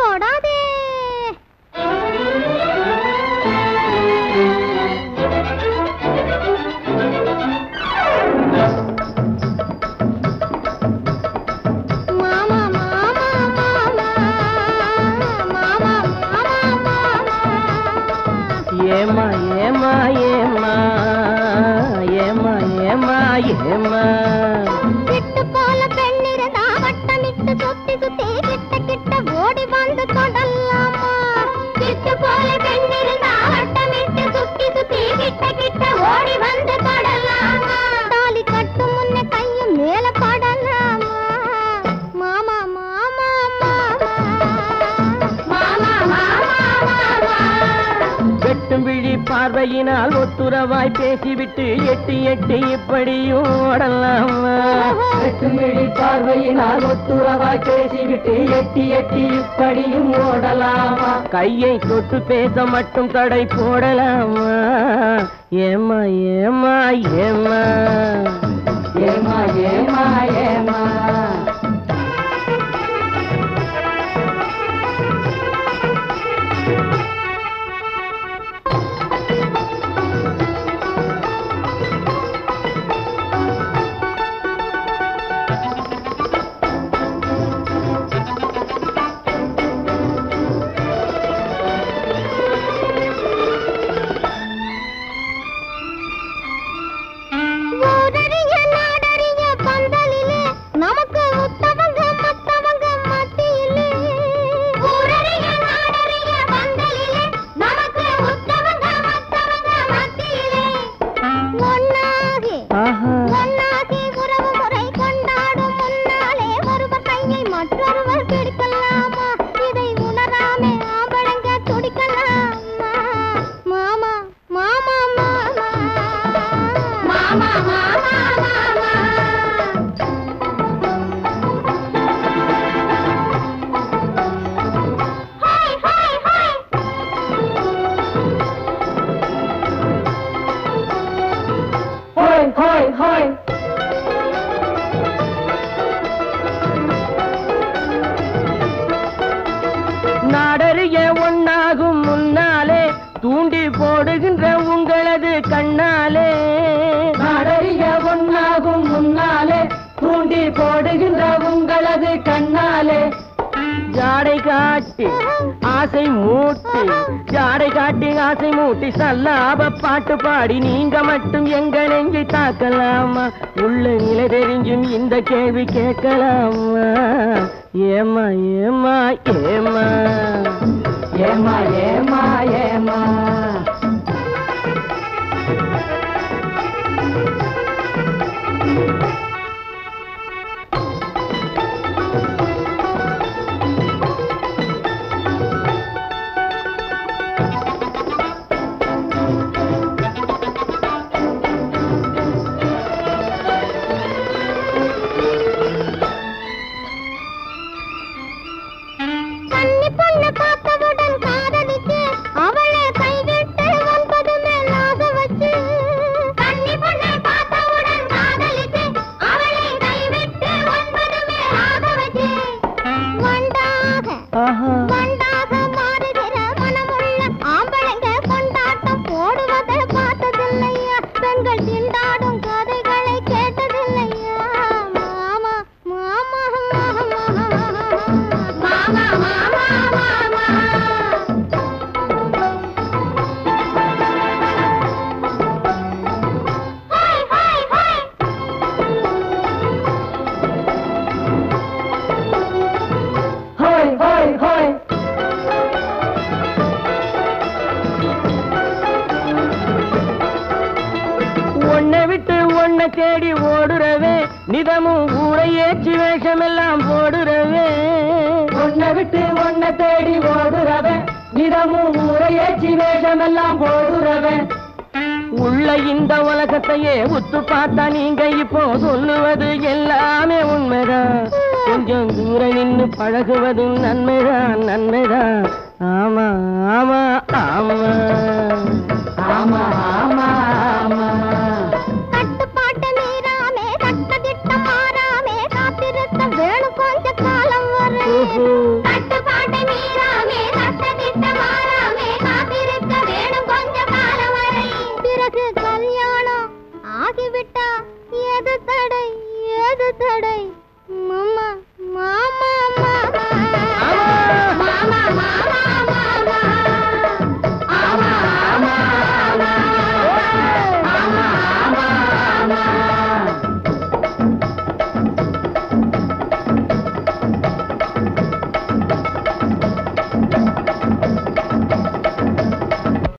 तोड़ा दे பார்வையினால் ஒத்துறவாய் பேசிவிட்டு எட்டி எட்டி இப்படியும் ஓடலாமா. பார்வையினால் ஒத்துறவாய் பேசிவிட்டு எட்டி எட்டி இப்படியும் ஓடலாமா. கையை தொட்டு பேச மட்டும் தடை போடலாமா. ஏமா ஏமா ஏமா ஏமா ஏமா ஏமா போடுகின்ற உங்களது கண்ணாலே. நாடறிய ஒன்னாகும் முன்னாலே தூண்டி போடுகின்ற உங்களது கண்ணாலே. ஜாடை காட்டி ஆசை மூட்டி ஜாடை காட்டி ஆசை மூட்டி சல்லாப பாட்டு பாடி நீங்க மட்டும் எங்க நெஞ்சை தாக்கலாமா? உள்ள நிலை தெரிஞ்சும் இந்த கேள்வி கேட்கலாமா? ஏமா ஏமா ஏமா ஏமா ஏமா पुण्य உன்னை தேடி ஓடுறவே நிதமும் ஊரை ஏற்றி வேஷமெல்லாம் போடுறவே. உன்னை விட்டு உன்னை தேடி ஓடுறவே நிதமும் ஊரை ஏற்றி வேஷமெல்லாம் போடுறவே. உள்ள இந்த உலகத்தையே உத்து பார்த்தா நீங்க இப்போ சொல்லுவது எல்லாமே உண்மைதான். கொஞ்சம் தூரம் நின்னு பழகுவதும் நன்மைதான் நன்மைதான். ஆமா ஆமா ஆமா. ஆமா ஆமா.